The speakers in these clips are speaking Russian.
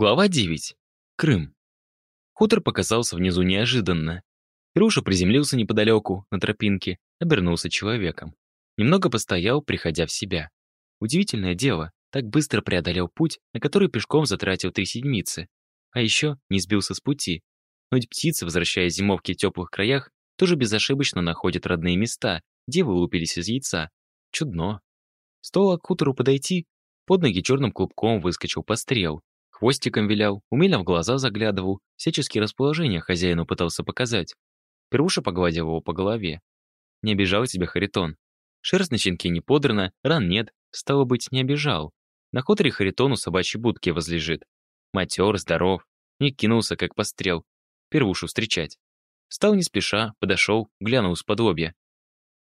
Глава 9. Крым. Хутор показался внизу неожиданно. Ируша приземлился неподалеку, на тропинке, обернулся человеком. Немного постоял, приходя в себя. Удивительное дело, так быстро преодолел путь, на который пешком затратил три седмицы. А еще не сбился с пути. Но ведь птицы, возвращаясь зимовки в теплых краях, тоже безошибочно находят родные места, где вылупились из яйца. Чудно. Стоило к хутору подойти, под ноги черным клубком выскочил пострел. Хвостиком вилял, умело в глаза заглядывал, всяческие расположения хозяину пытался показать. Первуша погладил его по голове. «Не обижал тебя, Харитон. Шерсть на щенке не подрана, ран нет, стало быть, не обижал. На хуторе Харитону собачьей будки возлежит. Матер, здоров. Не кинулся, как пострел. Первушу встречать. Встал не спеша, подошел, глянул с подлобья.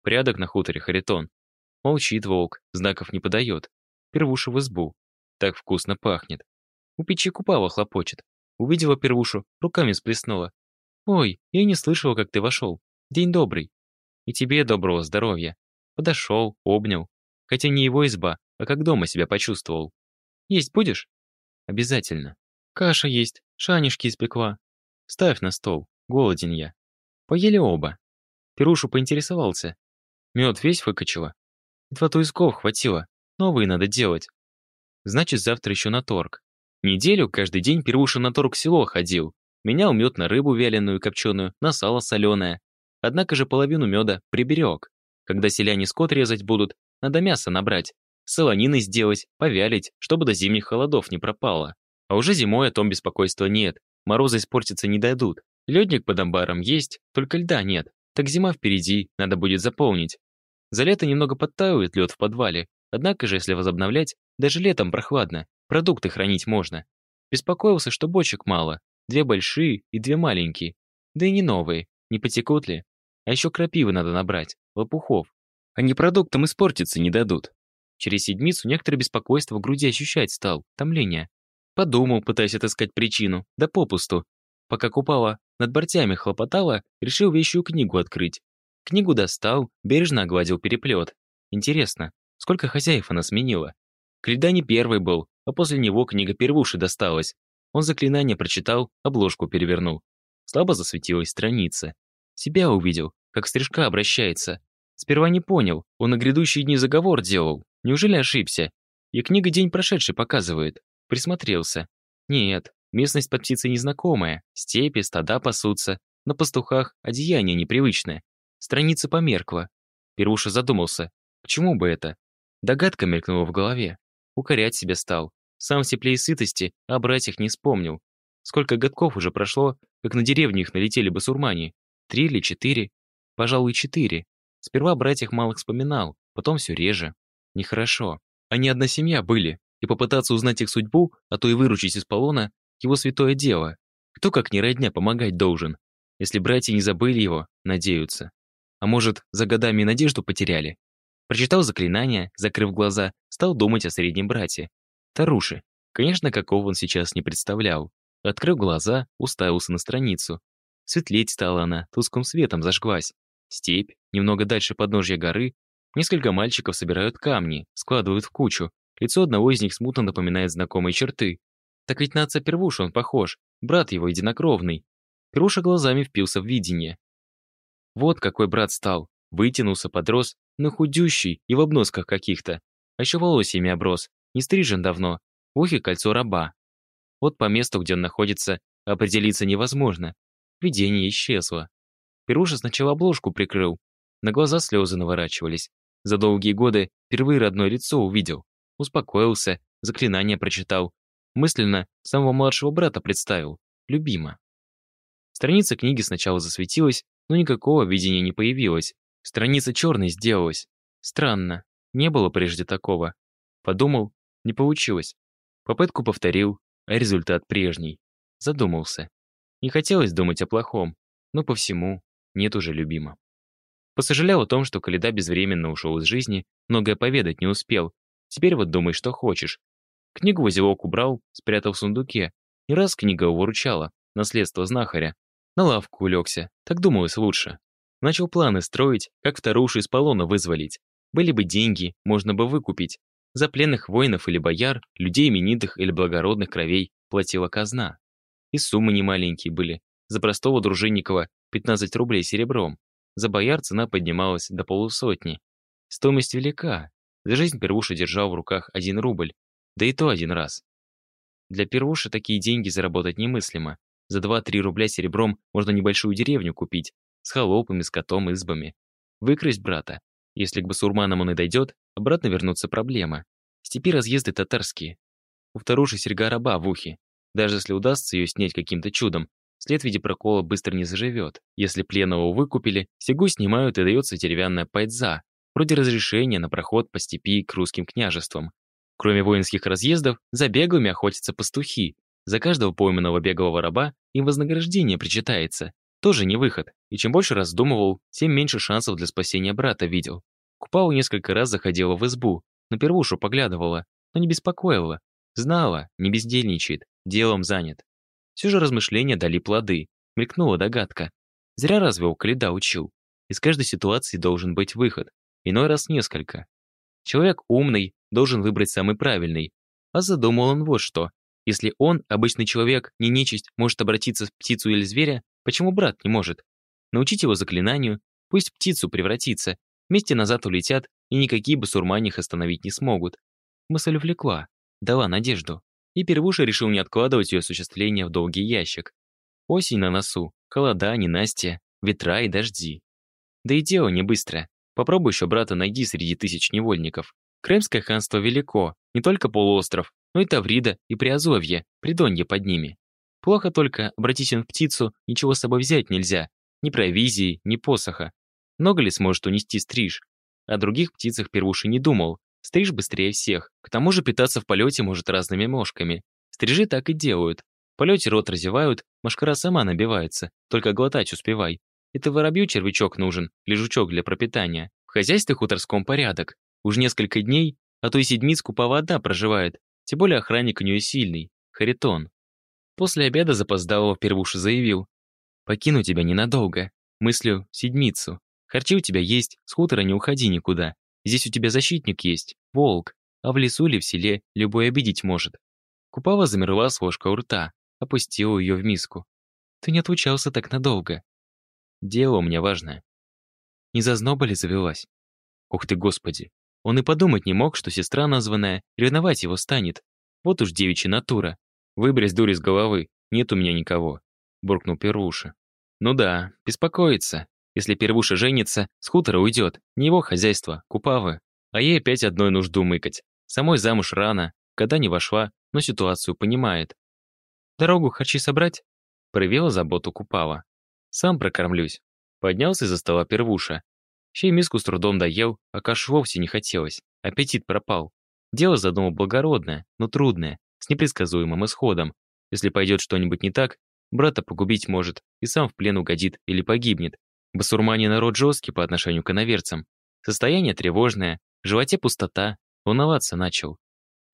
Порядок на хуторе Харитон. Молчит волк, знаков не подает. Первуша в избу. Так вкусно пахнет. У печи купава хлопочет. Увидела первушу, руками сплеснула. «Ой, я не слышала, как ты вошел. День добрый. И тебе доброго здоровья». Подошел, обнял. Хотя не его изба, а как дома себя почувствовал. «Есть будешь?» «Обязательно. Каша есть, шанишки испекла. Ставь на стол, голоден я». Поели оба. Перушу поинтересовался. Мед весь выкачала. Два туисков хватило. Новые надо делать. Значит, завтра еще на торг. Неделю каждый день Первуша на торг село ходил. Менял мед на рыбу вяленую и копченую, на сало соленое. Однако же половину меда приберег. Когда селяне скот резать будут, надо мясо набрать, солонины сделать, повялить, чтобы до зимних холодов не пропало. А уже зимой о том беспокойства нет, морозы испортиться не дадут. Ледник под амбаром есть, только льда нет. Так зима впереди, надо будет заполнить. За лето немного подтаивает лед в подвале, однако же, если возобновлять, даже летом прохладно, Продукты хранить можно. Беспокоился, что бочек мало. Две большие и две маленькие. Да и не новые, не потекут ли. А еще крапивы надо набрать, лопухов. Они продуктам испортиться не дадут. Через седмицу некоторое беспокойство в груди ощущать стал, томление. Подумал, пытаясь отыскать причину, да попусту. Пока купала, над бортями хлопотала, решил вещую книгу открыть. Книгу достал, бережно огладил переплет. Интересно, сколько хозяев она сменила? Крида не первый был, а после него книга первуши досталась. Он заклинание прочитал, обложку перевернул. Слабо засветилась страница. Себя увидел, как стрижка обращается. Сперва не понял, он на грядущие дни заговор делал. Неужели ошибся? И книга день прошедший показывает. Присмотрелся. Нет, местность под птицей незнакомая. Степи, стада пасутся. На пастухах одеяние непривычное. Страница померкла. Первуша задумался, к чему бы это? Догадка мелькнула в голове. Укорять себя стал. Сам в тепле и сытости, а брать их не вспомнил. Сколько годков уже прошло, как на деревню их налетели басурмане? Три или четыре? Пожалуй, четыре. Сперва брать их малых вспоминал, потом все реже. Нехорошо. Они одна семья были, и попытаться узнать их судьбу, а то и выручить из полона, его святое дело. Кто как не родня помогать должен? Если братья не забыли его, надеются. А может, за годами надежду потеряли? Прочитал заклинание, закрыв глаза, стал думать о среднем брате. Таруши. Конечно, какого он сейчас не представлял. Открыв глаза, уставился на страницу. Светлеть стала она, тусклым светом зажглась. Степь, немного дальше подножья горы. Несколько мальчиков собирают камни, складывают в кучу. Лицо одного из них смутно напоминает знакомые черты. Так ведь на отца Первуша он похож, брат его единокровный. Первуша глазами впился в видение. Вот какой брат стал. Вытянулся, подрос, но худющий и в обносках каких-то. А еще волосьями оброс, не стрижен давно, в ухе кольцо раба. Вот по месту, где он находится, определиться невозможно. Видение исчезло. Перуша сначала обложку прикрыл. На глаза слезы наворачивались. За долгие годы впервые родное лицо увидел. Успокоился, заклинание прочитал. Мысленно самого младшего брата представил. Любима. Страница книги сначала засветилась, но никакого видения не появилось. Страница черной сделалась. Странно, не было прежде такого. Подумал, не получилось. Попытку повторил, а результат прежний. Задумался. Не хотелось думать о плохом, но по всему нет уже любима. Посожалел о том, что Каледа безвременно ушел из жизни, многое поведать не успел. Теперь вот думай, что хочешь. Книгу в узелок убрал, спрятал в сундуке. Не раз книга его выручала, наследство знахаря. На лавку улегся, так думалось лучше. Начал планы строить, как вторушу из полона вызволить. Были бы деньги, можно бы выкупить. За пленных воинов или бояр, людей именитых или благородных кровей, платила казна. И суммы немаленькие были. За простого Дружинникова 15 рублей серебром. За бояр цена поднималась до полусотни. Стоимость велика. За жизнь Первуша держал в руках один рубль. Да и то один раз. Для Первуши такие деньги заработать немыслимо. За 2-3 рубля серебром можно небольшую деревню купить. С холопами, с котом, избами. Выкрасть брата. Если к басурманам он и дойдет, обратно вернуться проблема. Степи разъезды татарские. У вторуши серьга раба в ухе. Даже если удастся ее снять каким-то чудом, след в виде прокола быстро не заживет. Если пленного выкупили, сегу снимают и дается деревянная пайдза, вроде разрешения на проход по степи к русским княжествам. Кроме воинских разъездов, за беглыми охотятся пастухи. За каждого пойманного беглого раба им вознаграждение причитается. Тоже не выход. И чем больше раздумывал, тем меньше шансов для спасения брата видел. Купала несколько раз заходила в избу, на первушу поглядывала, но не беспокоила. Знала, не бездельничает, делом занят. Все же размышления дали плоды. Мелькнула догадка. Зря разве у Каледа учил. Из каждой ситуации должен быть выход. Иной раз несколько. Человек умный, должен выбрать самый правильный. А задумал он вот что. Если он, обычный человек, не нечисть, может обратиться в птицу или зверя, почему брат не может? Научить его заклинанию, пусть птицу превратится, вместе назад улетят, и никакие басурмане их остановить не смогут. Мысль увлекла, дала надежду. И Первуша решил не откладывать ее осуществление в долгий ящик. Осень на носу, холода, ненастья, ветра и дожди. Да и дело не быстро. Попробуй еще брата найди среди тысяч невольников. Крымское ханство велико, не только полуостров, но и Таврида и Приазовье, Придонье под ними. Плохо только, обратись он в птицу, ничего с собой взять нельзя. Ни провизии, ни посоха. Много ли сможет унести стриж? О других птицах Первуши не думал. Стриж быстрее всех. К тому же питаться в полете может разными мошками. Стрижи так и делают. В полете рот разевают, мошкара сама набивается. Только глотать успевай. Это воробью червячок нужен, или жучок для пропитания. В хозяйстве хуторском порядок. Уж несколько дней, а то и седмиц купова одна проживает. Тем более охранник у нее сильный. Харитон. После обеда запоздалого первуша заявил. «Покину тебя ненадолго. Мыслю седмицу. Харчи у тебя есть, с хутора не уходи никуда. Здесь у тебя защитник есть, волк. А в лесу или в селе любой обидеть может». Купава замерла с ложкой у рта, опустила ее в миску. «Ты не отлучался так надолго. Дело у меня важное». Не зазноба ли завелась? Ух ты, господи, он и подумать не мог, что сестра названная ревновать его станет. Вот уж девичья натура. Выбрось дури с головы, нет у меня никого», — буркнул Первуша. «Ну да, беспокоится. Если Первуша женится, с хутора уйдет. Не его хозяйство, купавы. А ей опять одной нужду мыкать. Самой замуж рано, когда не вошла, но ситуацию понимает. «Дорогу хочу собрать?» Проявила заботу Купава. «Сам прокормлюсь». Поднялся из-за стола Первуша, Чей миску с трудом доел, а кашу вовсе не хотелось. Аппетит пропал. Дело задумал благородное, но трудное, с непредсказуемым исходом. Если пойдет что-нибудь не так, брата погубить может и сам в плен угодит или погибнет. Басурмане народ жесткий по отношению к иноверцам. Состояние тревожное, в животе пустота, волноваться начал.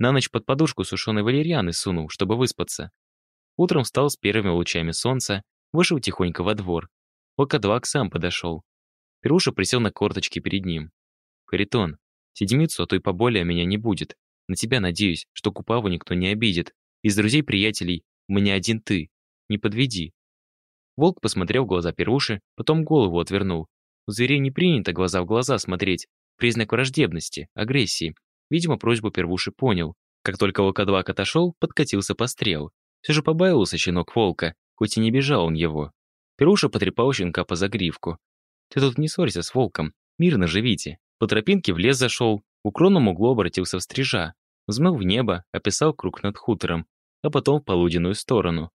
На ночь под подушку сушеной валерьяны сунул, чтобы выспаться. Утром встал с первыми лучами солнца, вышел тихонько во двор. Волкодвак сам подошел. Перуша присел на корточки перед ним. «Харитон, седмицу, а то и поболее меня не будет. На тебя надеюсь, что Купаву никто не обидит. Из друзей-приятелей у меня один ты. Не подведи». Волк посмотрел в глаза Перуши, потом голову отвернул. У зверей не принято глаза в глаза смотреть. Признак враждебности, агрессии. Видимо, просьбу Первуши понял. Как только волкодвак отошел, подкатился пострел. Все же побаивался щенок волка, хоть и не бежал он его. Перуша потрепал щенка по загривку, ты тут не ссорься с волком, мирно живите. По тропинке в лес зашел, в укромном углу обратился в стрижа. Взмыл в небо, описал круг над хутором, а потом в полуденную сторону.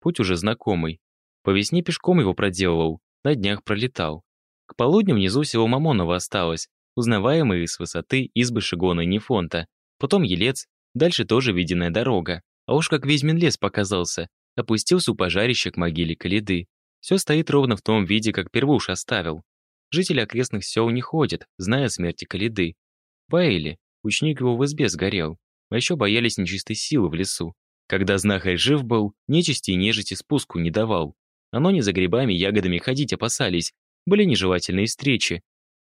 Путь уже знакомый. По весне пешком его проделывал, на днях пролетал. К полудню внизу всего Мамонова осталось, узнаваемые с высоты избы Шигона и Нефонта. Потом Елец, дальше тоже виденная дорога. А уж как Ведьмин лес показался, опустился у пожарища к могиле Калиды. Все стоит ровно в том виде, как Первуш оставил. Жители окрестных сел не ходят, зная о смерти Калиды. Баэли, ученик его в избе сгорел. А еще боялись нечистой силы в лесу. Когда знахарь жив был, нечисти и нежити спуску не давал. Оно не за грибами и ягодами ходить опасались, были нежелательные встречи.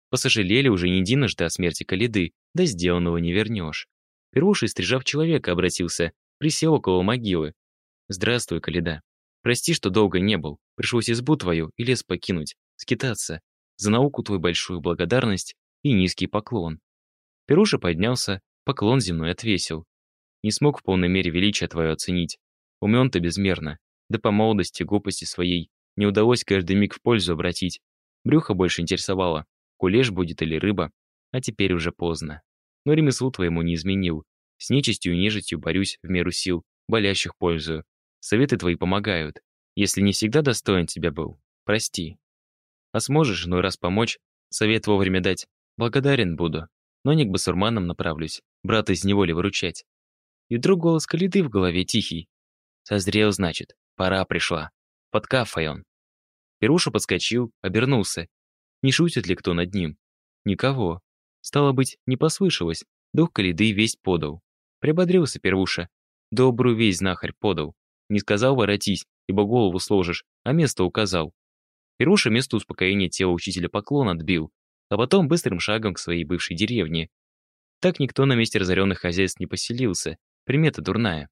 Посожалели уже не единожды о смерти Калиды, да сделанного не вернешь. Первуший, стрижав человека, обратился, присел около могилы. Здравствуй, Каледа. Прости, что долго не был. Пришлось избу твою и лес покинуть, скитаться. За науку твою большую благодарность и низкий поклон. Перуша поднялся, поклон земной отвесил. Не смог в полной мере величия твое оценить. Умен ты безмерно. Да по молодости, глупости своей не удалось каждый миг в пользу обратить. Брюхо больше интересовало, кулеш будет или рыба, а теперь уже поздно. Но ремеслу твоему не изменил. С нечистью и нежитью борюсь в меру сил, болящих пользую. Советы твои помогают. Если не всегда достоин тебя был, прости. А сможешь иной раз помочь, совет вовремя дать, благодарен буду. Но не к басурманам направлюсь, брата из неволи выручать. И вдруг голос Калиды в голове тихий. Созрел, значит, пора пришла. Под кафой он. Перуша подскочил, обернулся. Не шутит ли кто над ним? Никого. Стало быть, не послышалось. Дух Калиды весть подал. Прибодрился Первуша. Добрую весть знахарь подал. Не сказал воротись, ибо голову сложишь, а место указал. Перуша место успокоения тела учителя поклон отбил, а потом быстрым шагом к своей бывшей деревне. Так никто на месте разоренных хозяйств не поселился. Примета дурная.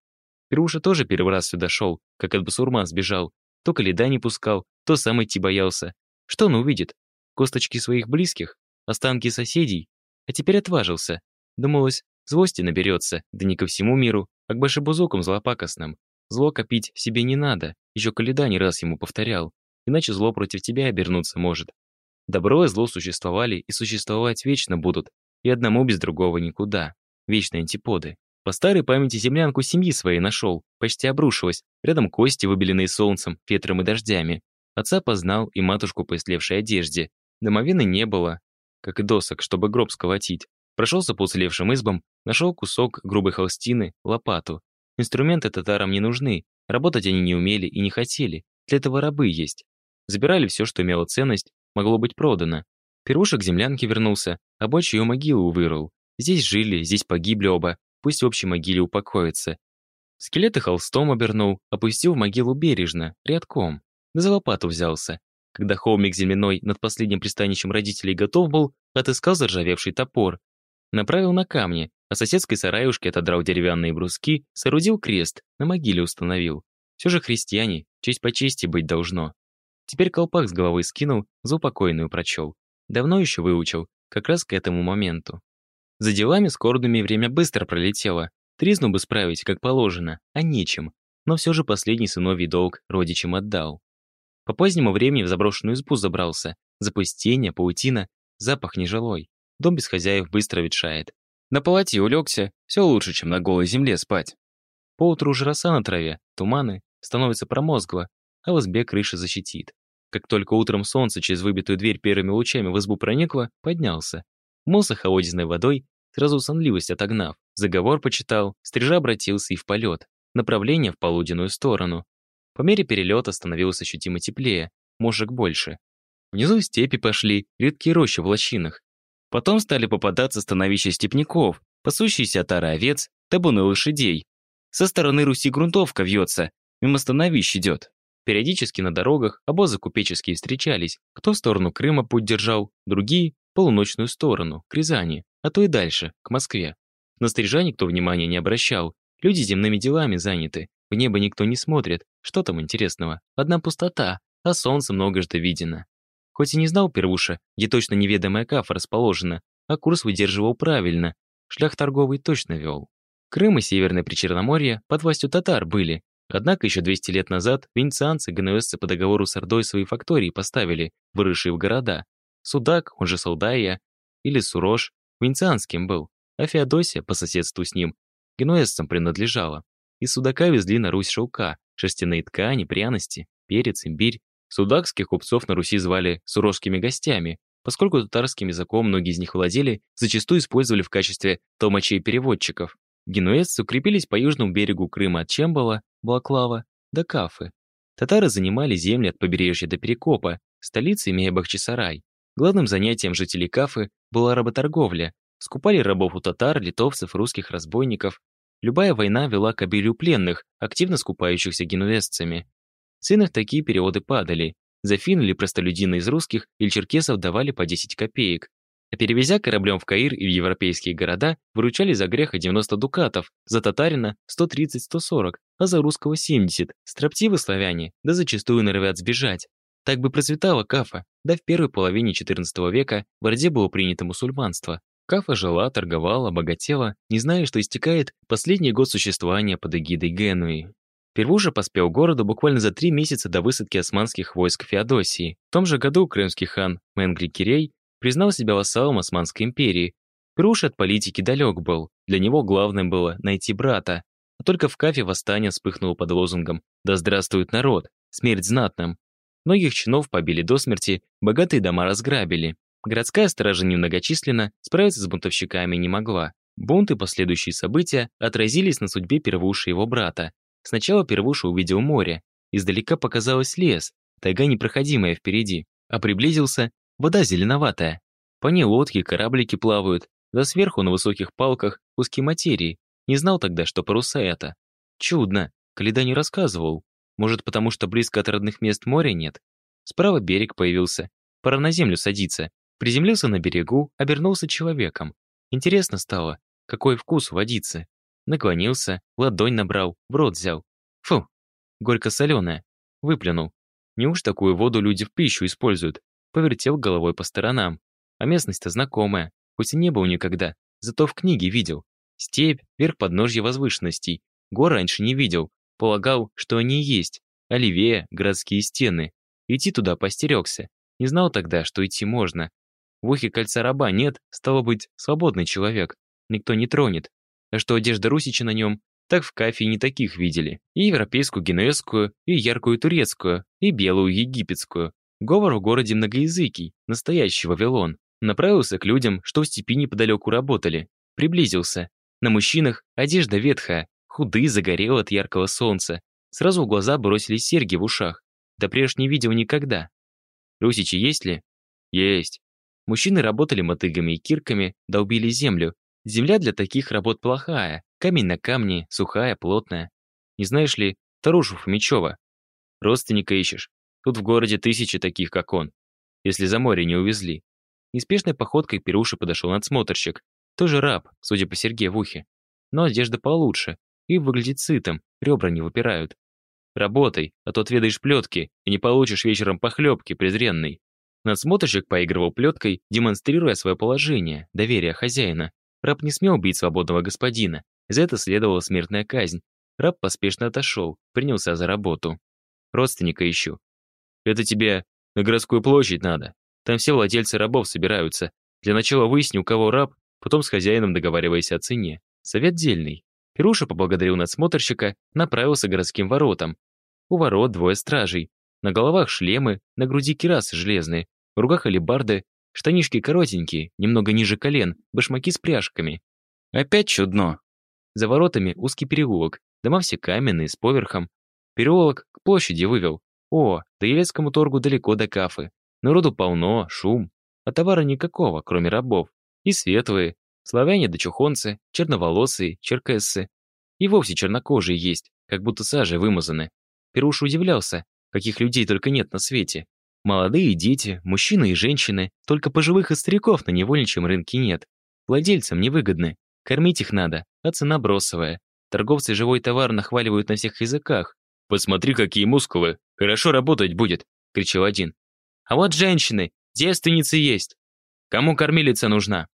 Перуша тоже первый раз сюда шел, как от басурман сбежал. То Каледа не пускал, то сам идти боялся. Что он увидит? Косточки своих близких? Останки соседей? А теперь отважился. Думалось, злости наберется, да не ко всему миру, а к башебузукам злопакостным. Зло копить себе не надо, еще Каледа не раз ему повторял, иначе зло против тебя обернуться может. Добро и зло существовали и существовать вечно будут, и одному без другого никуда. Вечные антиподы. По старой памяти землянку семьи своей нашел, почти обрушилась, рядом кости, выбеленные солнцем, ветром и дождями. Отца познал и матушку по истлевшей одежде. Домовины не было, как и досок, чтобы гроб сколотить. Прошелся по уцелевшим избам, нашел кусок грубой холстины, лопату. Инструменты татарам не нужны, работать они не умели и не хотели, для этого рабы есть. Забирали все, что имело ценность, могло быть продано. Перуша к землянке вернулся, а больше ее могилу вырыл. Здесь жили, здесь погибли оба, пусть в общей могиле упокоятся. Скелеты холстом обернул, опустил в могилу бережно, рядком. Да за лопату взялся. Когда холмик земляной над последним пристанищем родителей готов был, отыскал заржавевший топор. Направил на камни, а соседской сараюшке отодрал деревянные бруски, соорудил крест, на могиле установил. Все же христиане, честь по чести быть должно. Теперь колпак с головы скинул, за упокойную прочел. Давно еще выучил, как раз к этому моменту. За делами скорбными время быстро пролетело. Тризну бы справить, как положено, а нечем. Но все же последний сыновий долг родичам отдал. По позднему времени в заброшенную избу забрался. Запустение, паутина, запах нежилой. Дом без хозяев быстро ветшает. На палате улегся, все лучше, чем на голой земле спать. Поутру уже роса на траве, туманы, становится промозгло, а в крыша защитит. Как только утром солнце через выбитую дверь первыми лучами в избу проникло, поднялся. Мылся холодной водой, сразу сонливость отогнав. Заговор почитал, стрижа обратился и в полет. Направление в полуденную сторону. По мере перелета становилось ощутимо теплее, мошек больше. Внизу степи пошли, редкие рощи в лощинах. Потом стали попадаться становища степняков, пасущиеся отары овец, табуны лошадей. Со стороны Руси грунтовка вьется, мимо становищ идет. Периодически на дорогах обозы купеческие встречались, кто в сторону Крыма путь держал, другие – полуночную сторону, к Рязани, а то и дальше, к Москве. На стрижа никто внимания не обращал, люди земными делами заняты, в небо никто не смотрит, что там интересного? Одна пустота, а солнце многожды видено. Хоть и не знал Первуша, где точно неведомая кафа расположена, а курс выдерживал правильно, шлях торговый точно вел. Крым и Северное Причерноморье под властью татар были, однако еще 200 лет назад венецианцы генуэзцы по договору с Ордой свои фактории поставили, выросшие в города. Судак, он же Салдая, или Сурож, венецианским был, а Феодосия, по соседству с ним, генуэзцам принадлежала. Из Судака везли на Русь шелка, шерстяные ткани, пряности, перец, имбирь. Судакских купцов на Руси звали сурожскими гостями, поскольку татарским языком многие из них владели, зачастую использовали в качестве толмачей-переводчиков. Генуэзцы укрепились по южному берегу Крыма от Чембала, Балаклава до Кафы. Татары занимали земли от побережья до Перекопа, столицы имея Бахчисарай. Главным занятием жителей Кафы была работорговля. Скупали рабов у татар, литовцев, русских разбойников, Любая война вела к обилию пленных, активно скупающихся генуэзцами. В ценах такие переводы падали. За фин или простолюдина из русских или черкесов давали по 10 копеек. А перевезя кораблем в Каир и в европейские города, выручали за греха 90 дукатов, за татарина 130-140, а за русского 70. Строптивы славяне, да зачастую норовят сбежать. Так бы процветала Кафа, да в первой половине XIV века в Орде было принято мусульманство. Кафа жила, торговала, богатела, не зная, что истекает последний год существования под эгидой Генуи. Первуша поспел городу буквально за три месяца до высадки османских войск в Феодосии. В том же году крымский хан Менгли Кирей признал себя вассалом Османской империи. Первуша от политики далек был. Для него главным было найти брата. А только в Кафе восстание вспыхнуло под лозунгом «Да здравствует народ! Смерть знатным!». Многих чинов побили до смерти, богатые дома разграбили. Городская стража немногочисленна, справиться с бунтовщиками не могла. Бунт и последующие события отразились на судьбе Первуши и его брата. Сначала Первуша увидел море. Издалека показалось лес, тайга непроходимая впереди. А приблизился, вода зеленоватая. По ней лодки, кораблики плавают, да сверху на высоких палках куски материи. Не знал тогда, что паруса это. Чудно, Каледа не рассказывал. Может, потому что близко от родных мест моря нет? Справа берег появился. Пора на землю садиться. Приземлился на берегу, обернулся человеком. Интересно стало, какой вкус водицы. Наклонился, ладонь набрал, в рот взял. Фу, горько-соленая. Выплюнул. Неуж такую воду люди в пищу используют? Повертел головой по сторонам. А местность-то знакомая, хоть и не был никогда, зато в книге видел. Степь, верх подножья возвышенностей. Гор раньше не видел, полагал, что они и есть, а левее — городские стены. Идти туда постерегся. Не знал тогда, что идти можно. В ухе кольца раба нет, стало быть, свободный человек. Никто не тронет. А что одежда Русича на нем, так в кафе не таких видели. И европейскую генуэзскую, и яркую турецкую, и белую египетскую. Говор в городе многоязыкий, настоящий Вавилон. Направился к людям, что в степи неподалеку работали. Приблизился. На мужчинах одежда ветхая, худые, загорел от яркого солнца. Сразу в глаза бросились серьги в ушах. Да прежде не видел никогда. Русичи есть ли? Есть. Мужчины работали мотыгами и кирками, долбили землю, Земля для таких работ плохая, камень на камне, сухая, плотная. Не знаешь ли, Тарушу Фомичева? Родственника ищешь. Тут в городе тысячи таких, как он. Если за море не увезли. Неспешной походкой к Перуше подошел надсмотрщик. Тоже раб, судя по серьге в ухе. Но одежда получше. И выглядит сытым, ребра не выпирают. Работай, а то отведаешь плетки и не получишь вечером похлебки, презренный. Надсмотрщик поигрывал плеткой, демонстрируя свое положение, доверие хозяина. Раб не смел убить свободного господина. За это следовала смертная казнь. Раб поспешно отошел, принялся за работу. Родственника ищу. Это тебе на городскую площадь надо. Там все владельцы рабов собираются. Для начала выясни, у кого раб, потом с хозяином договаривайся о цене. Совет дельный. Перуша поблагодарил надсмотрщика, направился к городским воротам. У ворот двое стражей. На головах шлемы, на груди кирасы железные, в руках алебарды, Штанишки коротенькие, немного ниже колен, башмаки с пряжками. Опять чудно. За воротами узкий переулок, дома все каменные, с поверхом. Переулок к площади вывел. О, до Елецкому торгу далеко до кафы. Народу полно, шум. А товара никакого, кроме рабов. И светлые, славяне да чухонцы, черноволосые, черкессы. И вовсе чернокожие есть, как будто сажей вымазаны. Перуш удивлялся, каких людей только нет на свете. Молодые дети, мужчины и женщины, только пожилых и стариков на невольничьем рынке нет. Владельцам невыгодны. Кормить их надо, а цена бросовая. Торговцы живой товар нахваливают на всех языках. «Посмотри, какие мускулы! Хорошо работать будет!» — кричал один. «А вот женщины! Девственницы есть! Кому кормилица нужна?»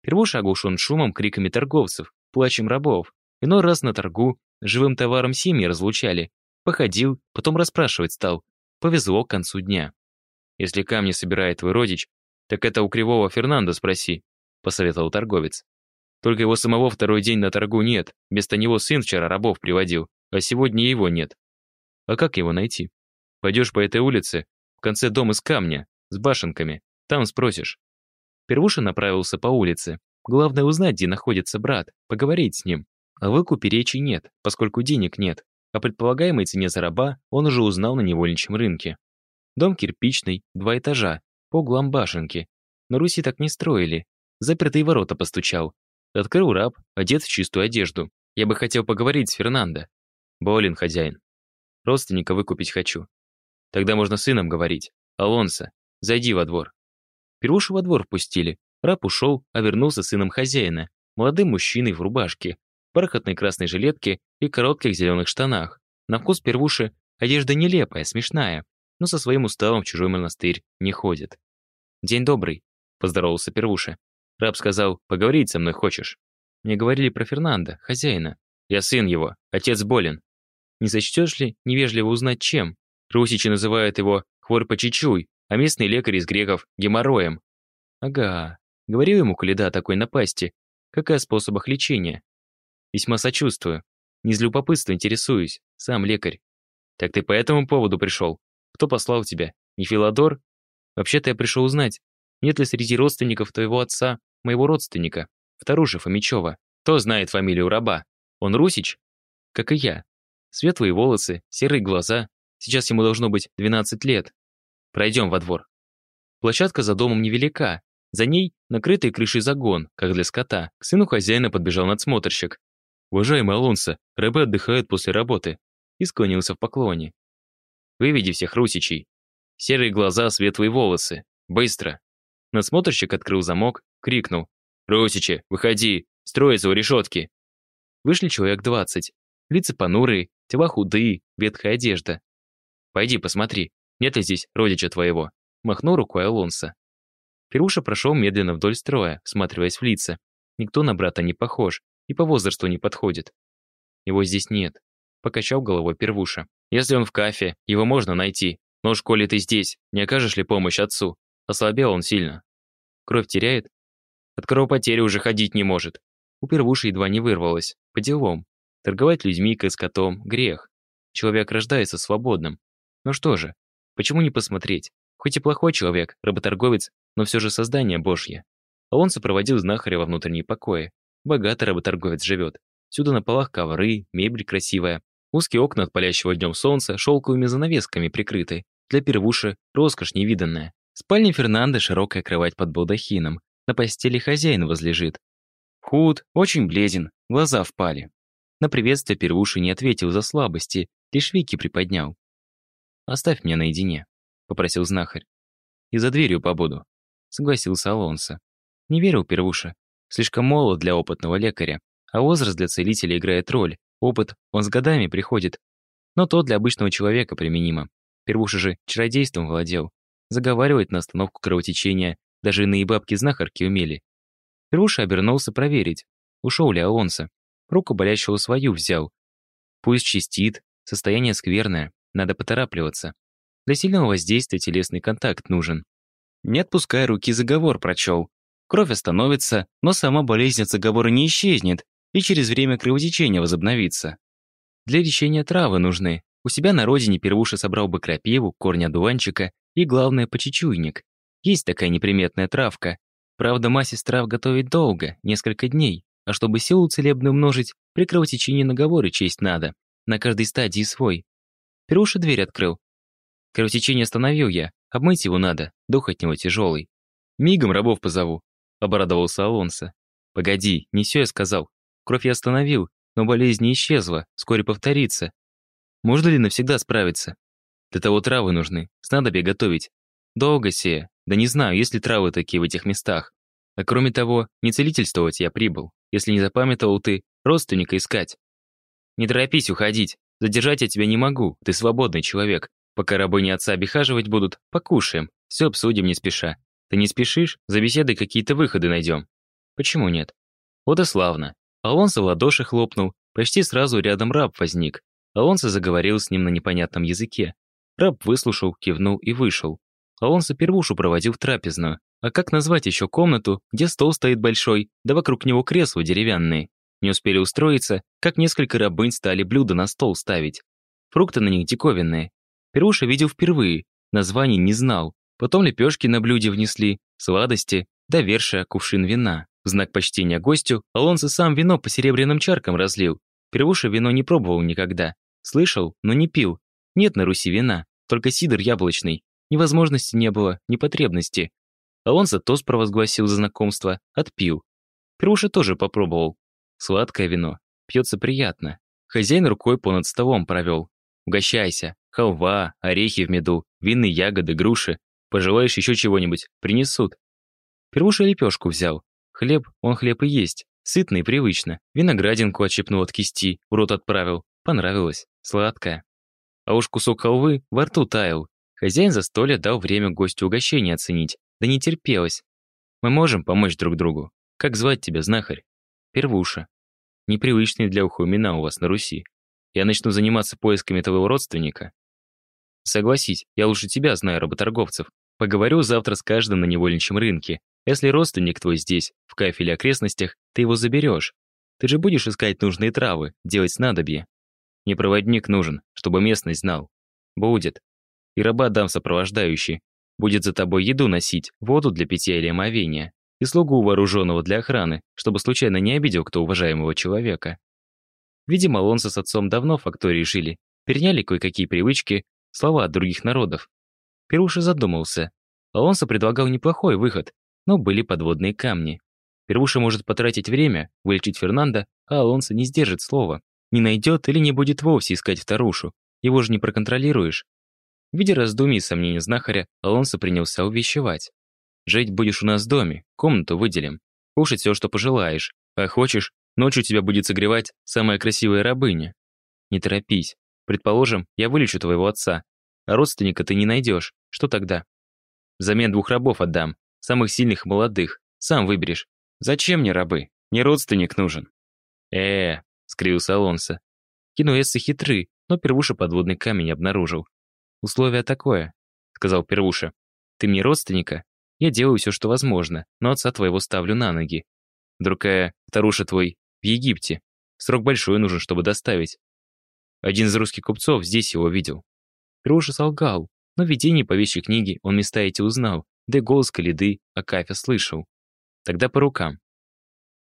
Первуш оглушен шумом, криками торговцев, плачем рабов. Иной раз на торгу живым товаром семьи разлучали. Походил, потом расспрашивать стал. Повезло к концу дня. Если камни собирает твой родич, так это у кривого Фернандо спроси», — посоветовал торговец. «Только его самого второй день на торгу нет, вместо него сын вчера рабов приводил, а сегодня его нет. А как его найти? Пойдешь по этой улице, в конце дом из камня, с башенками, там спросишь». Первуша направился по улице. Главное узнать, где находится брат, поговорить с ним. О выкупе речи нет, поскольку денег нет. О предполагаемой цене за раба он уже узнал на невольничьем рынке. Дом кирпичный, два этажа, по углам башенки. На Руси так не строили. Запертые ворота постучал. Открыл раб, одет в чистую одежду. Я бы хотел поговорить с Фернандо. Болен, хозяин. Родственника выкупить хочу. Тогда можно сыном говорить. Алонсо, зайди во двор. Первушу во двор впустили. Раб ушел, а вернулся сыном хозяина, молодым мужчиной в рубашке, бархатной красной жилетке и коротких зеленых штанах. На вкус первуши одежда нелепая, смешная, но со своим уставом в чужой монастырь не ходит. «День добрый», — поздоровался первуша. Раб сказал, «Поговорить со мной хочешь?» Мне говорили про Фернанда, хозяина. Я сын его, отец болен. Не сочтешь ли невежливо узнать, чем? Русичи называют его хвор по чечуй, а местный лекарь из греков – геморроем. Ага, говорил ему Каледа о такой напасти, как и о способах лечения. Весьма сочувствую. Не из любопытства интересуюсь, сам лекарь. Так ты по этому поводу пришел? Кто послал тебя? Не Филадор? Вообще-то я пришел узнать, нет ли среди родственников твоего отца моего родственника, вторуши Фомичева. Кто знает фамилию раба? Он русич? Как и я. Светлые волосы, серые глаза. Сейчас ему должно быть 12 лет. Пройдем во двор. Площадка за домом невелика. За ней накрытый крышей загон, как для скота. К сыну хозяина подбежал надсмотрщик. «Уважаемый Алонсо, рыбы отдыхают после работы». И склонился в поклоне. «Выведи всех русичей. Серые глаза, светлые волосы. Быстро!» Надсмотрщик открыл замок, крикнул. «Русичи, выходи! Строятся у решетки!» Вышли человек двадцать. Лица понурые, тела худые, ветхая одежда. «Пойди посмотри, нет ли здесь родича твоего?» Махнул рукой Алонса. Перуша прошел медленно вдоль строя, всматриваясь в лица. Никто на брата не похож и по возрасту не подходит. Его здесь нет. Покачал головой Первуша. Если он в кафе, его можно найти. Но уж коли ты здесь, не окажешь ли помощь отцу? Ослабел он сильно. Кровь теряет? От кровопотери уже ходить не может. У Первуши едва не вырвалось. По делам. Торговать людьми, как скотом, грех. Человек рождается свободным. Ну что же, почему не посмотреть? Хоть и плохой человек, работорговец, но все же создание Божье. А он сопроводил знахаря во внутренние покои. Богатый работорговец живет. Всюду на полах ковры, мебель красивая. Узкие окна от палящего днем солнца шелковыми занавесками прикрыты. Для первуши роскошь невиданная. Спальне Фернандо широкая кровать под балдахином. На постели хозяин возлежит. Худ, очень бледен, глаза впали. На приветствие первуши не ответил за слабости, лишь веки приподнял. «Оставь меня наедине», — попросил знахарь. «И за дверью побуду», — согласился Алонсо. Не верил первуша. Слишком молод для опытного лекаря, а возраст для целителя играет роль. Опыт, он с годами приходит. Но то для обычного человека применимо. Первуша же чародейством владел. Заговаривать на остановку кровотечения даже иные бабки-знахарки умели. Первуша обернулся проверить, ушел ли Алонсо. Руку болящего свою взял. Пусть чистит, состояние скверное, надо поторапливаться. Для сильного воздействия телесный контакт нужен. Не отпуская руки, заговор прочел. Кровь остановится, но сама болезнь от заговора не исчезнет, и через время кровотечение возобновится. Для лечения травы нужны. У себя на родине первуша собрал бы крапиву, корня одуванчика и, главное, почечуйник. Есть такая неприметная травка. Правда, мазь из трав готовить долго, несколько дней. А чтобы силу целебную множить, при кровотечении наговоры честь надо. На каждой стадии свой. Перуша дверь открыл. Кровотечение остановил я. Обмыть его надо, дух от него тяжелый. Мигом рабов позову. Обрадовался Алонсо. Погоди, не все я сказал. Кровь я остановил, но болезнь не исчезла, вскоре повторится. Можно ли навсегда справиться? Для того травы нужны, снадобье готовить. Долго сея, да не знаю, есть ли травы такие в этих местах. А кроме того, не целительствовать я прибыл. Если не запамятовал ты, родственника искать. Не торопись уходить. Задержать я тебя не могу, ты свободный человек. Пока рабыни отца обихаживать будут, покушаем. Все обсудим не спеша. Ты не спешишь? За беседой какие-то выходы найдем. Почему нет? Вот и славно. Алонсо в ладоши хлопнул. Почти сразу рядом раб возник. Алонсо заговорил с ним на непонятном языке. Раб выслушал, кивнул и вышел. Алонсо первушу проводил в трапезную. А как назвать еще комнату, где стол стоит большой, да вокруг него кресла деревянные? Не успели устроиться, как несколько рабынь стали блюда на стол ставить. Фрукты на них диковинные. Первуша видел впервые, названий не знал. Потом лепешки на блюде внесли, сладости, да верша, кувшин вина. В знак почтения гостю Алонсо сам вино по серебряным чаркам разлил. Первуша вино не пробовал никогда. Слышал, но не пил. Нет на Руси вина, только сидр яблочный. Ни возможности не было, ни потребности. Алонсо тост провозгласил за знакомство, отпил. Первуша тоже попробовал. Сладкое вино. Пьется приятно. Хозяин рукой понад столом провел. Угощайся. Халва, орехи в меду, винные ягоды, груши. Пожелаешь еще чего-нибудь? Принесут. Первуша лепешку взял. Хлеб, он хлеб и есть. Сытно и привычно. Виноградинку отщепнул от кисти, в рот отправил. Понравилось. Сладкое. А уж кусок халвы во рту таял. Хозяин застолья дал время гостю угощение оценить. Да не терпелось. Мы можем помочь друг другу. Как звать тебя, знахарь? Первуша. Непривычные для уха имена у вас на Руси. Я начну заниматься поисками твоего родственника. Согласись, я лучше тебя знаю работорговцев. Поговорю завтра с каждым на невольничьем рынке. Если родственник твой здесь, в кафе или окрестностях, ты его заберешь. Ты же будешь искать нужные травы, делать снадобье. Не проводник нужен, чтобы местность знал. Будет. И раба дам сопровождающий. Будет за тобой еду носить, воду для питья или омовения. И слугу вооруженного для охраны, чтобы случайно не обидел кто уважаемого человека. Видимо, Лонса с отцом давно в фактории жили, переняли кое-какие привычки, слова от других народов. Перуша задумался. Алонсо предлагал неплохой выход, но были подводные камни. Первуша может потратить время, вылечить Фернанда, а Алонсо не сдержит слова. Не найдет или не будет вовсе искать вторушу. Его же не проконтролируешь. Видя раздумий и сомнений знахаря, Алонсо принялся увещевать. «Жить будешь у нас в доме, комнату выделим. Кушать все, что пожелаешь. А хочешь, ночью тебя будет согревать самая красивая рабыня. Не торопись. Предположим, я вылечу твоего отца. А родственника ты не найдешь. Что тогда? Взамен двух рабов отдам. Самых сильных молодых. Сам выберешь. Зачем мне рабы? Не родственник нужен. э, -э скривился Алонсо. Кинуэссы хитры, но Первуша подводный камень обнаружил. «Условие такое», — сказал Первуша. «Ты мне родственника? Я делаю все, что возможно, но отца твоего ставлю на ноги. Другая, вторуша твой, в Египте. Срок большой нужен, чтобы доставить. Один из русских купцов здесь его видел. Первуша солгал, но в по вещи книги он места эти узнал, да и голос Калиды Акафя слышал. Тогда по рукам.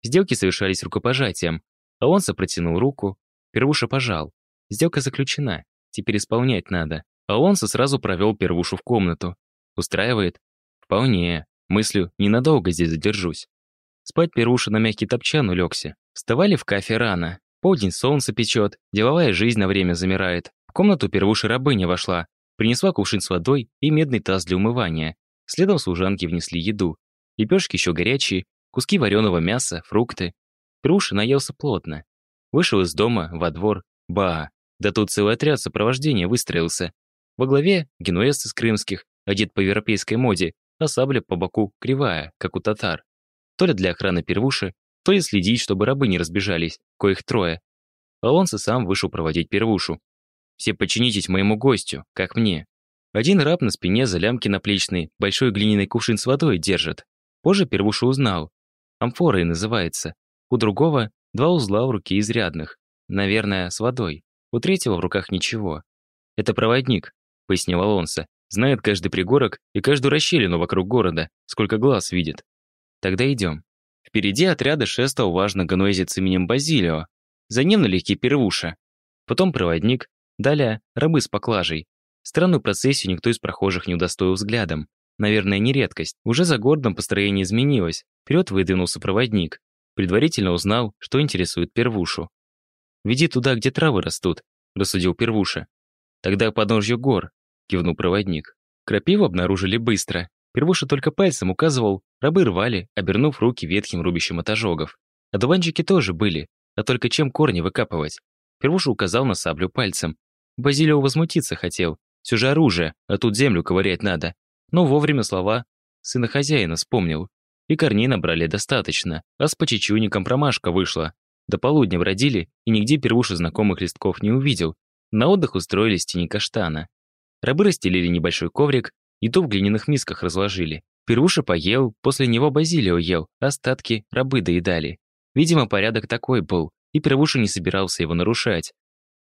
Сделки совершались рукопожатием, а он сопротянул руку, Первуша пожал. Сделка заключена, теперь исполнять надо. Алонсо сразу провел Первушу в комнату. Устраивает? Вполне. Мыслю, ненадолго здесь задержусь. Спать Первуша на мягкий топчан улегся. Вставали в кафе рано. Полдень солнце печет, деловая жизнь на время замирает. В комнату Первуши рабыня вошла. Принесла кувшин с водой и медный таз для умывания. Следом служанки внесли еду. Лепешки еще горячие, куски вареного мяса, фрукты. Первуша наелся плотно. Вышел из дома, во двор. Ба! Да тут целый отряд сопровождения выстроился. Во главе генуэзцы из крымских, одет по европейской моде, а сабля по боку кривая, как у татар. То ли для охраны первуши, то ли следить, чтобы рабы не разбежались, коих трое. Алонсо сам вышел проводить первушу. «Все подчинитесь моему гостю, как мне». Один раб на спине за лямки наплечные большой глиняный кувшин с водой держит. Позже первуша узнал. Амфорой называется. У другого два узла в руке изрядных. Наверное, с водой. У третьего в руках ничего. «Это проводник», — пояснил Алонсо. «Знает каждый пригорок и каждую расщелину вокруг города, сколько глаз видит. Тогда идем». Впереди отряда шествовал важно гануэзец именем Базилио. За ним налегке первуша. Потом проводник, далее рабы с поклажей. Странную процессию никто из прохожих не удостоил взглядом. Наверное, не редкость. Уже за городом построение изменилось. Вперед выдвинулся проводник. Предварительно узнал, что интересует первушу. «Веди туда, где травы растут», – рассудил первуша. «Тогда подножью гор», – кивнул проводник. Крапиву обнаружили быстро. Первуша только пальцем указывал, рабы рвали, обернув руки ветхим рубящим от ожогов. Одуванчики тоже были, а только чем корни выкапывать? Первуша указал на саблю пальцем. Базилио возмутиться хотел. Все же оружие, а тут землю ковырять надо. Но вовремя слова сына хозяина вспомнил. И корней набрали достаточно, а с почечуником промашка вышла. До полудня бродили, и нигде первуша знакомых листков не увидел. На отдых устроились в тени каштана. Рабы расстелили небольшой коврик, то в глиняных мисках разложили. Первуша поел, после него Базилио ел, остатки рабы доедали. Видимо, порядок такой был, и Первуша не собирался его нарушать.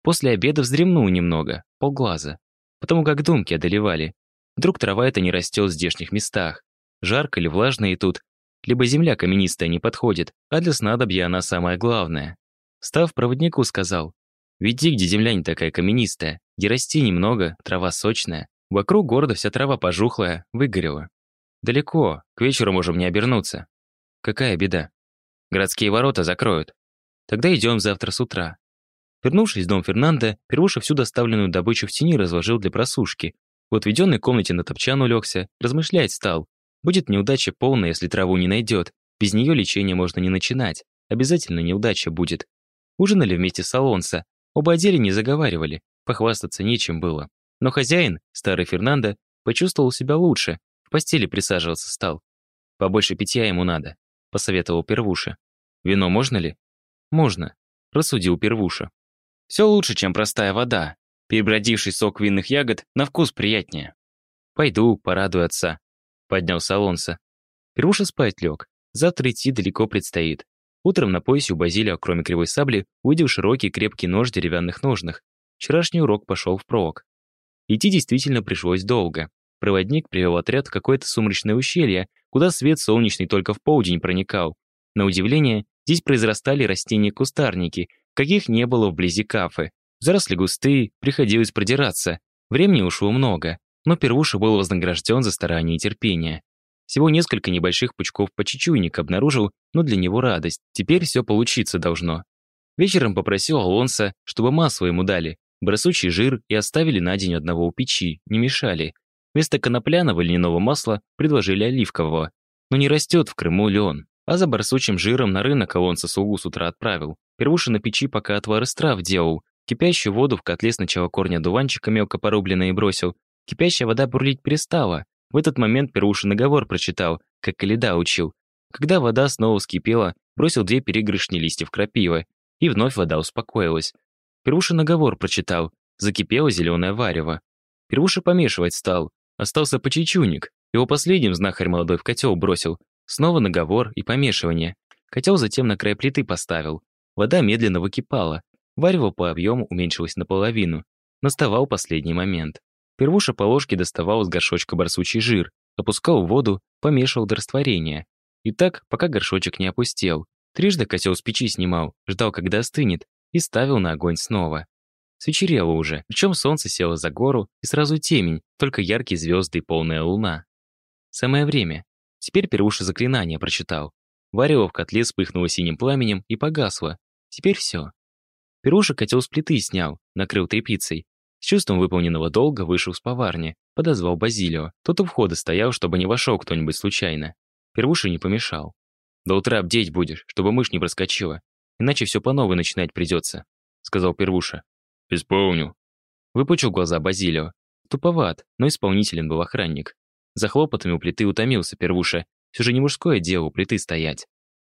После обеда вздремнул немного, полглаза. Потому как думки одолевали. Вдруг трава эта не растет в здешних местах. Жарко или влажно и тут, либо земля каменистая не подходит, а для снадобья она самая главная. Став проводнику, сказал, «Веди, где земля не такая каменистая, где расти немного, трава сочная. Вокруг города вся трава пожухлая, выгорела. Далеко, к вечеру можем не обернуться. Какая беда? Городские ворота закроют. Тогда идем завтра с утра». Вернувшись в дом Фернанда, Первуша всю доставленную добычу в тени разложил для просушки. В отведенной комнате на топчан улегся, размышлять стал, Будет неудача полная, если траву не найдет. Без нее лечение можно не начинать. Обязательно неудача будет. Ужинали вместе с Алонсо. Оба о деле не заговаривали. Похвастаться нечем было. Но хозяин, старый Фернандо, почувствовал себя лучше. В постели присаживаться стал. Побольше питья ему надо, посоветовал Первуша. Вино можно ли? Можно, рассудил Первуша. Все лучше, чем простая вода. Перебродивший сок винных ягод на вкус приятнее. Пойду, порадую отца. Поднялся Алонсо. Первуша спать лег. Завтра идти далеко предстоит. Утром на поясе у Базилия, кроме кривой сабли, увидел широкий крепкий нож в деревянных ножнах. Вчерашний урок пошел впрок. Идти действительно пришлось долго. Проводник привел отряд в какое-то сумрачное ущелье, куда свет солнечный только в полдень проникал. На удивление, здесь произрастали растения-кустарники, каких не было вблизи кафы. Заросли густые, приходилось продираться. Времени ушло много, но Первуша был вознагражден за старание и терпение. Всего несколько небольших пучков почечуйника обнаружил, но для него радость. Теперь все получиться должно. Вечером попросил Алонса, чтобы масло ему дали, бросучий жир и оставили на день одного у печи, не мешали. Вместо конопляного льняного масла предложили оливкового. Но не растет в Крыму лен. А за барсучим жиром на рынок Алонса слугу с утра отправил. Первуша на печи пока отвар из трав делал. Кипящую воду в котле сначала корня дуванчика мелко порубленные бросил. Кипящая вода бурлить перестала. В этот момент Первуша наговор прочитал, как Каледа учил. Когда вода снова вскипела, бросил две перегрышни листьев крапивы. И вновь вода успокоилась. Первуша наговор прочитал. Закипело зеленое варево. Первуша помешивать стал. Остался почечуник. Его последним знахарь молодой в котел бросил. Снова наговор и помешивание. Котел затем на край плиты поставил. Вода медленно выкипала. Варево по объему уменьшилось наполовину. Наставал последний момент. Первуша по ложке доставал из горшочка барсучий жир, опускал в воду, помешивал до растворения. И так, пока горшочек не опустел. Трижды котел с печи снимал, ждал, когда остынет, и ставил на огонь снова. Свечерело уже, причем солнце село за гору, и сразу темень, только яркие звезды и полная луна. Самое время. Теперь Первуша заклинание прочитал. Варево в котле вспыхнуло синим пламенем и погасло. Теперь все. Первуша котел с плиты снял, накрыл тряпицей. С чувством выполненного долга вышел с поварни, подозвал Базилио. Тот у входа стоял, чтобы не вошел кто-нибудь случайно. Первуша не помешал. «До утра бдеть будешь, чтобы мышь не проскочила. Иначе все по новой начинать придется», — сказал Первуша. «Исполню». Выпучил глаза Базилио. Туповат, но исполнителен был охранник. За хлопотами у плиты утомился Первуша. Все же не мужское дело у плиты стоять.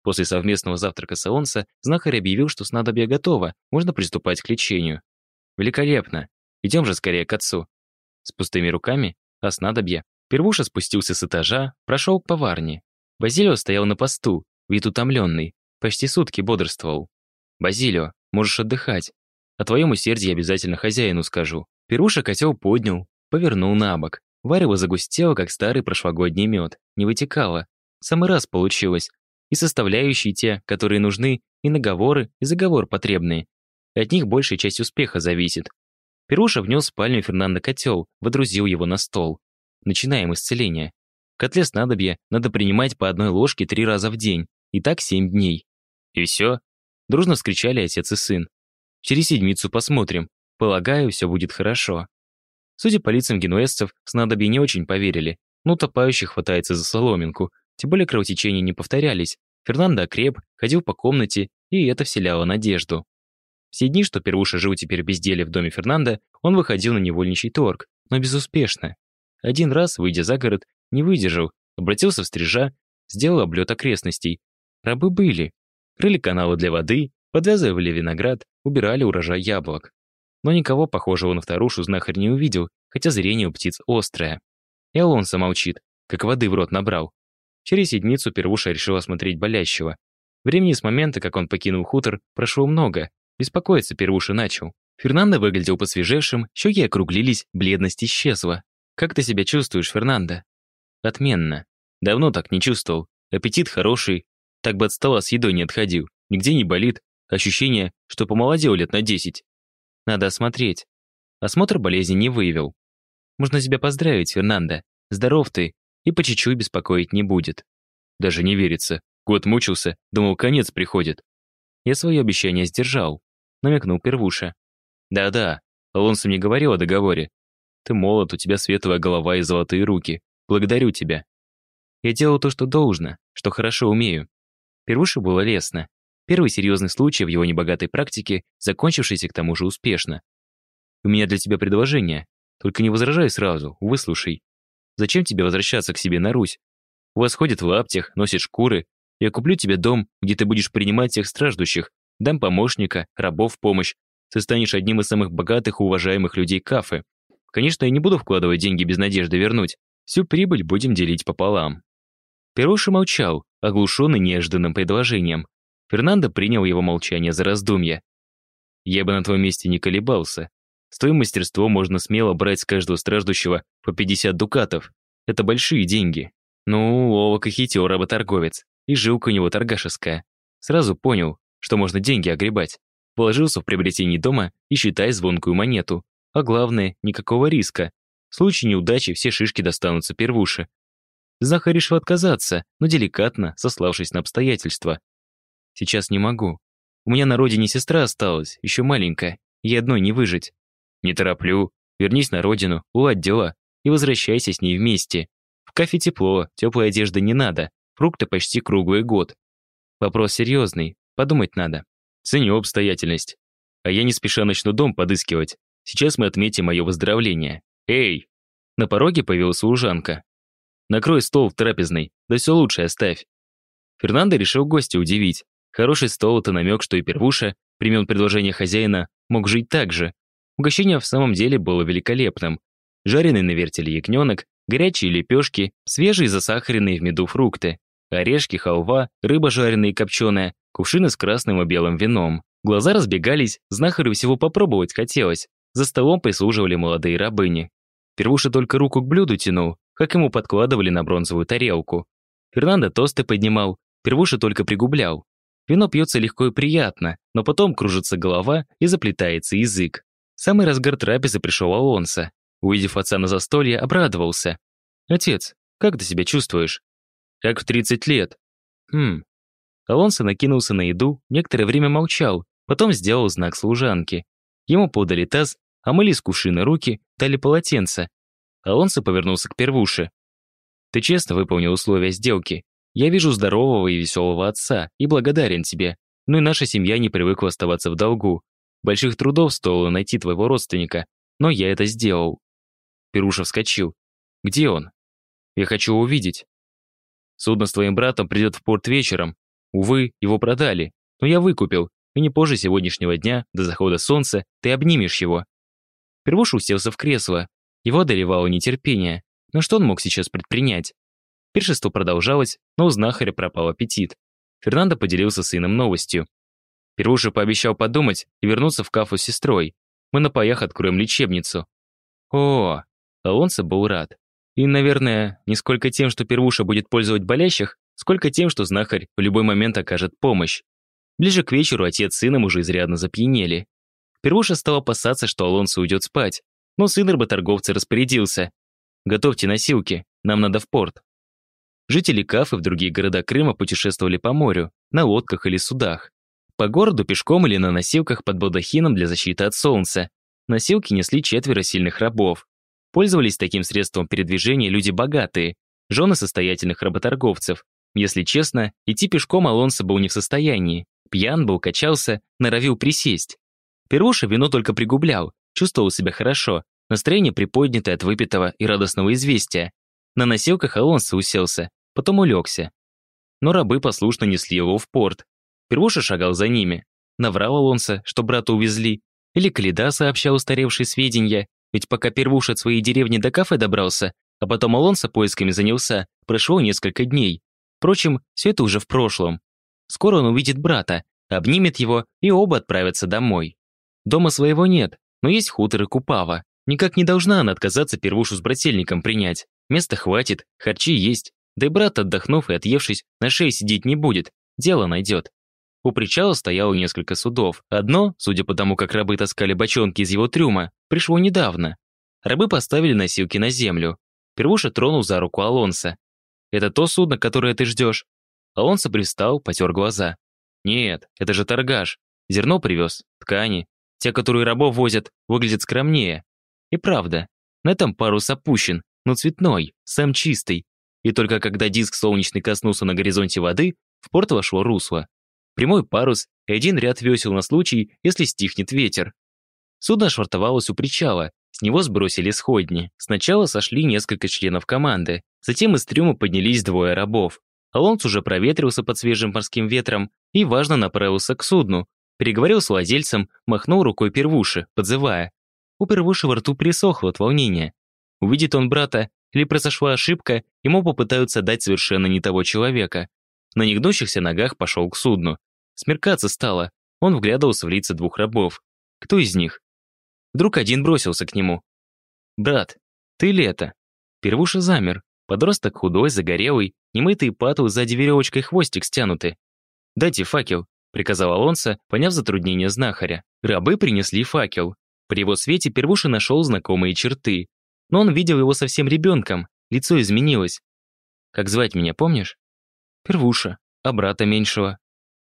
После совместного завтрака с Алонсо знахарь объявил, что снадобье готово, можно приступать к лечению. «Великолепно! Идем же скорее к отцу». С пустыми руками, а снадобье. Первуша спустился с этажа, прошел к поварне. Базилио стоял на посту, вид утомленный, почти сутки бодрствовал. «Базилио, можешь отдыхать. О твоем усердии обязательно хозяину скажу». Перуша котел поднял, повернул на бок. Варево загустело, как старый прошлогодний мед, не вытекало. Самый раз получилось. И составляющие те, которые нужны, и наговоры, и заговор потребные. от них большая часть успеха зависит. Перуша внес в спальню Фернандо котел, водрузил его на стол. Начинаем исцеление. В котле снадобья надо принимать по одной ложке три раза в день, и так семь дней. И все? Дружно вскричали отец и сын. Через седмицу посмотрим. Полагаю, все будет хорошо. Судя по лицам генуэзцев, снадобья не очень поверили, но утопающий хватается за соломинку, тем более кровотечения не повторялись. Фернандо окреп, ходил по комнате, и это вселяло надежду. Все дни, что Первуша жил теперь безделие в доме Фернандо, он выходил на невольничий торг, но безуспешно. Один раз, выйдя за город, не выдержал, обратился в стрижа, сделал облет окрестностей. Рабы были. Крыли каналы для воды, подвязывали виноград, убирали урожай яблок. Но никого похожего на вторушу знахарь не увидел, хотя зрение у птиц острое. И Алонсо молчит, как воды в рот набрал. Через седмицу первуша решил осмотреть болящего. Времени с момента, как он покинул хутор, прошло много. Беспокоиться первуша начал. Фернандо выглядел посвежевшим, щеки округлились, бледность исчезла. «Как ты себя чувствуешь, Фернандо?» «Отменно. Давно так не чувствовал. Аппетит хороший. Так бы от стола с едой не отходил. Нигде не болит. Ощущение, что помолодел лет на десять. Надо осмотреть. Осмотр болезни не выявил. Можно тебя поздравить, Фернандо. Здоров ты, и по чуть-чуть беспокоить не будет. Даже не верится. Год мучился, думал, конец приходит. Я свое обещание сдержал, намекнул Первуша. Да-да, Алонсо мне говорил о договоре. Ты молод, у тебя светлая голова и золотые руки. Благодарю тебя. Я делал то, что должно, что хорошо умею. Первуше было лестно. Первый серьезный случай в его небогатой практике, закончившийся к тому же успешно. «У меня для тебя предложение. Только не возражай сразу, выслушай. Зачем тебе возвращаться к себе на Русь? У вас ходят в лаптях, носят шкуры. Я куплю тебе дом, где ты будешь принимать всех страждущих, дам помощника, рабов в помощь. Ты станешь одним из самых богатых и уважаемых людей Кафы. Конечно, я не буду вкладывать деньги без надежды вернуть. Всю прибыль будем делить пополам». Перуша молчал, оглушенный неожиданным предложением. Фернандо принял его молчание за раздумье. «Я бы на твоем месте не колебался. С твоим мастерством можно смело брать с каждого страждущего по 50 дукатов. Это большие деньги. Ну, ловок и хитер работорговец. И жилка у него торгашеская. Сразу понял, что можно деньги огребать. Положился в приобретение дома и считай звонкую монету. А главное, никакого риска. В случае неудачи все шишки достанутся первуши. Захар решил отказаться, но деликатно, сославшись на обстоятельства. «Сейчас не могу. У меня на родине сестра осталась, еще маленькая, ей одной не выжить. Не тороплю. Вернись на родину, уладь дела и возвращайся с ней вместе. В кафе тепло, теплой одежды не надо, фрукты почти круглый год. Вопрос серьезный, подумать надо. Ценю обстоятельность. А я не спеша начну дом подыскивать. Сейчас мы отметим мое выздоровление. Эй!» На пороге появилась служанка. «Накрой стол в трапезной, да все лучше оставь». Фернандо решил гостя удивить. Хороший стол — это намек, что и первуша, примен предложение хозяина, мог жить так же. Угощение в самом деле было великолепным. Жареный на вертеле ягненок, горячие лепешки, свежие засахаренные в меду фрукты, орешки, халва, рыба жареная и копченая, кувшины с красным и белым вином. Глаза разбегались, знахарю всего попробовать хотелось. За столом прислуживали молодые рабыни. Первуша только руку к блюду тянул, как ему подкладывали на бронзовую тарелку. Фернандо тосты поднимал, Первуша только пригублял. Вино пьется легко и приятно, но потом кружится голова и заплетается язык. В самый разгар трапезы пришел Алонсо. Увидев отца на застолье, обрадовался. «Отец, как ты себя чувствуешь?» «Как в 30 лет». «Хм». Алонсо накинулся на еду, некоторое время молчал, потом сделал знак служанки. Ему подали таз, омыли с кувшина руки, дали полотенце. Алонсо повернулся к первуше. «Ты честно выполнил условия сделки. Я вижу здорового и веселого отца и благодарен тебе. Но и наша семья не привыкла оставаться в долгу. Больших трудов стоило найти твоего родственника, но я это сделал». Перуша вскочил. «Где он?» «Я хочу увидеть». «Судно с твоим братом придет в порт вечером. Увы, его продали, но я выкупил, и не позже сегодняшнего дня, до захода солнца, ты обнимешь его». Первуша уселся в кресло. Его одолевало нетерпение. Но что он мог сейчас предпринять? Пиршество продолжалось, но у знахаря пропал аппетит. Фернандо поделился с сыном новостью. Первуша пообещал подумать и вернуться в кафу с сестрой. Мы на паях откроем лечебницу. О, Алонсо был рад. И, наверное, не сколько тем, что Первуша будет пользовать болящих, сколько тем, что знахарь в любой момент окажет помощь. Ближе к вечеру отец с сыном уже изрядно запьянели. Первуша стал опасаться, что Алонсо уйдет спать, но сын работорговца распорядился. «Готовьте носилки, нам надо в порт». Жители Кафы в другие города Крыма путешествовали по морю, на лодках или судах. По городу пешком или на носилках под балдахином для защиты от солнца. Носилки несли четверо сильных рабов. Пользовались таким средством передвижения люди богатые, жены состоятельных работорговцев. Если честно, идти пешком Алонсо был не в состоянии. Пьян был, качался, норовил присесть. Перуша вино только пригублял, чувствовал себя хорошо, настроение приподнятое от выпитого и радостного известия. На носилках Алонсо уселся, потом улегся. Но рабы послушно несли его в порт, Первуша шагал за ними. Наврал Алонсо, что брата увезли. Или Каледа сообщал устаревшие сведения. Ведь пока Первуш от своей деревни до кафе добрался, а потом Алонсо поисками занялся, прошло несколько дней. Впрочем, все это уже в прошлом. Скоро он увидит брата, обнимет его, и оба отправятся домой. Дома своего нет, но есть хутор и Купава. Никак не должна она отказаться первушу с брательником принять. Места хватит, харчи есть. Да и брат, отдохнув и отъевшись, на шее сидеть не будет, дело найдет. У причала стояло несколько судов. Одно, судя по тому, как рабы таскали бочонки из его трюма, пришло недавно. Рабы поставили носилки на землю. Первуша тронул за руку Алонса. «Это то судно, которое ты ждешь?» Алонсо пристал, потер глаза. «Нет, это же торгаш. Зерно привез, ткани. Те, которые рабов возят, выглядят скромнее. И правда, на этом парус опущен, но цветной, сам чистый. и только когда диск солнечный коснулся на горизонте воды, в порт вошло русло. Прямой парус и один ряд весел на случай, если стихнет ветер. Судно швартовалось у причала, с него сбросили сходни. Сначала сошли несколько членов команды, затем из трюма поднялись двое рабов. Алонс уже проветрился под свежим морским ветром и, важно, направился к судну. Переговорил с владельцем, махнул рукой первуши, подзывая. У первуши во рту присохло от волнения. Увидит он брата, или произошла ошибка, ему попытаются дать совершенно не того человека. На негнущихся ногах пошел к судну. Смеркаться стало. Он вглядывался в лица двух рабов. Кто из них? Вдруг один бросился к нему. «Брат, ты ли это?» Первуша замер. Подросток худой, загорелый, немытый пату сзади веревочкой хвостик стянутый. «Дайте факел», — приказал Алонсо, поняв затруднение знахаря. Рабы принесли факел. При его свете Первуша нашел знакомые черты. Но он видел его совсем ребенком, лицо изменилось. «Как звать меня, помнишь?» «Первуша, а брата меньшего?»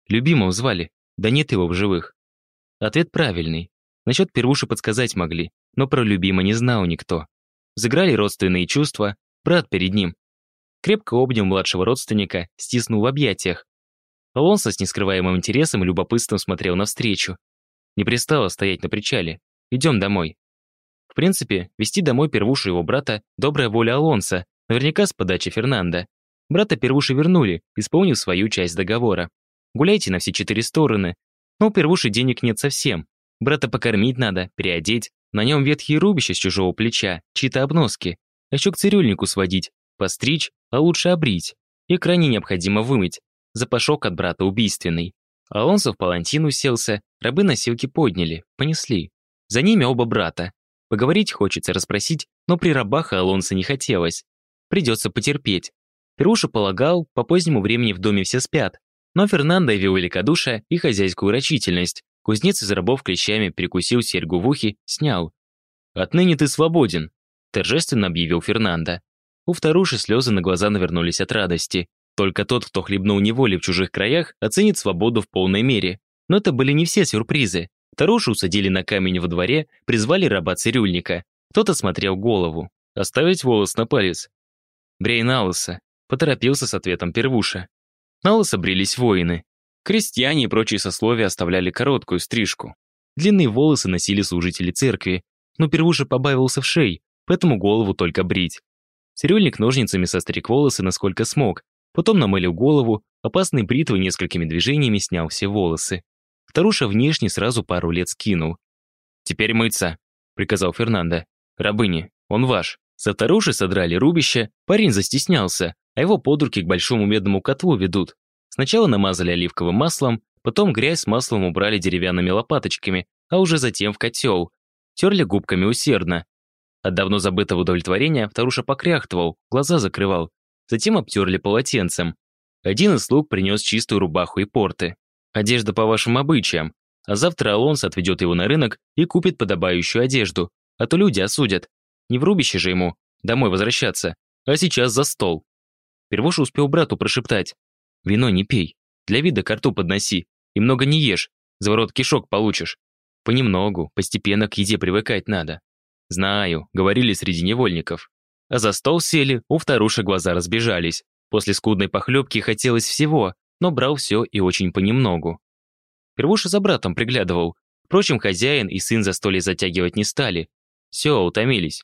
«Любимого звали, да нет его в живых». Ответ правильный. Насчет первуши подсказать могли, но про любима не знал никто. Заграли родственные чувства, брат перед ним. Крепко обнял младшего родственника, стиснул в объятиях. Алонсо с нескрываемым интересом и любопытством смотрел навстречу. Не пристало стоять на причале. Идем домой. В принципе, вести домой первушу его брата – добрая воля Алонса, наверняка с подачи Фернанда. Брата первуши вернули, исполнив свою часть договора. Гуляйте на все четыре стороны. Но у первуши денег нет совсем, Брата покормить надо, переодеть. На нем ветхие рубища с чужого плеча, чьи-то обноски. А еще к цирюльнику сводить, постричь, а лучше обрить. И крайне необходимо вымыть. Запашок от брата убийственный. Алонсо в палантин уселся, рабы носилки подняли, понесли. За ними оба брата. Поговорить хочется, расспросить, но при рабах Алонсо не хотелось. Придется потерпеть. Перуша полагал, по позднему времени в доме все спят. Но Фернандо явил великодушие и хозяйскую рачительность. Кузнец из рабов клещами перекусил серьгу в ухе, снял. «Отныне ты свободен», – торжественно объявил Фернандо. У вторуши слезы на глаза навернулись от радости. Только тот, кто хлебнул неволи в чужих краях, оценит свободу в полной мере. Но это были не все сюрпризы. Вторушу усадили на камень во дворе, призвали раба-цирюльника. Тот осмотрел голову. Оставить волос на палец. Брей на лысо. Поторопился с ответом первуша. На лысо брились воины. Крестьяне и прочие сословия оставляли короткую стрижку. Длинные волосы носили служители церкви, но первуша побавился в шей, поэтому голову только брить. Цирюльник ножницами состриг волосы насколько смог, потом намылил голову, опасной бритвой несколькими движениями снял все волосы. Вторуша внешне сразу пару лет скинул. «Теперь мыться», — приказал Фернандо. «Рабыни, он ваш». Со вторуши содрали рубище, парень застеснялся, а его под руки к большому медному котлу ведут. Сначала намазали оливковым маслом, потом грязь с маслом убрали деревянными лопаточками, а уже затем в котел. Терли губками усердно. От давно забытого удовлетворения вторуша покряхтывал, глаза закрывал. Затем обтерли полотенцем. Один из слуг принес чистую рубаху и порты. Одежда по вашим обычаям. А завтра Алонс отведет его на рынок и купит подобающую одежду. А то люди осудят. Не в рубище же ему, домой возвращаться, а сейчас за стол. Первош успел брату прошептать. Вино не пей. Для вида ко рту подноси. И много не ешь. Заворот кишок получишь. Понемногу, постепенно к еде привыкать надо. Знаю, говорили среди невольников. А за стол сели, у вторушек глаза разбежались. После скудной похлебки хотелось всего, но брал все и очень понемногу. Первуша за братом приглядывал. Впрочем, хозяин и сын застолье затягивать не стали. Все, утомились.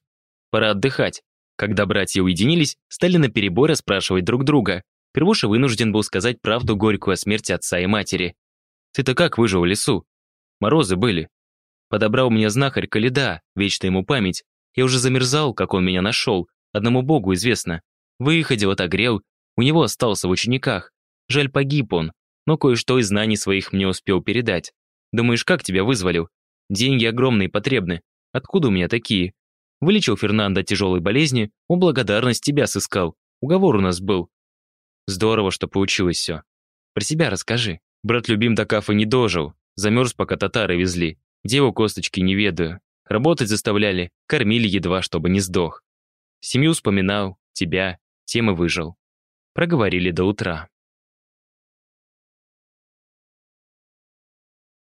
Пора отдыхать. Когда братья уединились, стали наперебой расспрашивать друг друга. Первуша вынужден был сказать правду горькую о смерти отца и матери. «Ты-то как выжил в лесу? Морозы были. Подобрал мне знахарь Каледа, вечно ему память. Я уже замерзал, как он меня нашел. Одному богу известно. Выходил, отогрел. У него остался в учениках. Жаль, погиб он. Но кое-что из знаний своих мне успел передать. Думаешь, как тебя вызволил? Деньги огромные потребны. Откуда у меня такие? Вылечил Фернандо от тяжелой болезни, он благодарность тебя сыскал. Уговор у нас был. Здорово, что получилось все. Про себя расскажи. Брат любим до кафы не дожил. Замерз, пока татары везли. Его косточки, не ведаю. Работать заставляли, кормили едва, чтобы не сдох. Семью вспоминал, тебя, тем и выжил. Проговорили до утра.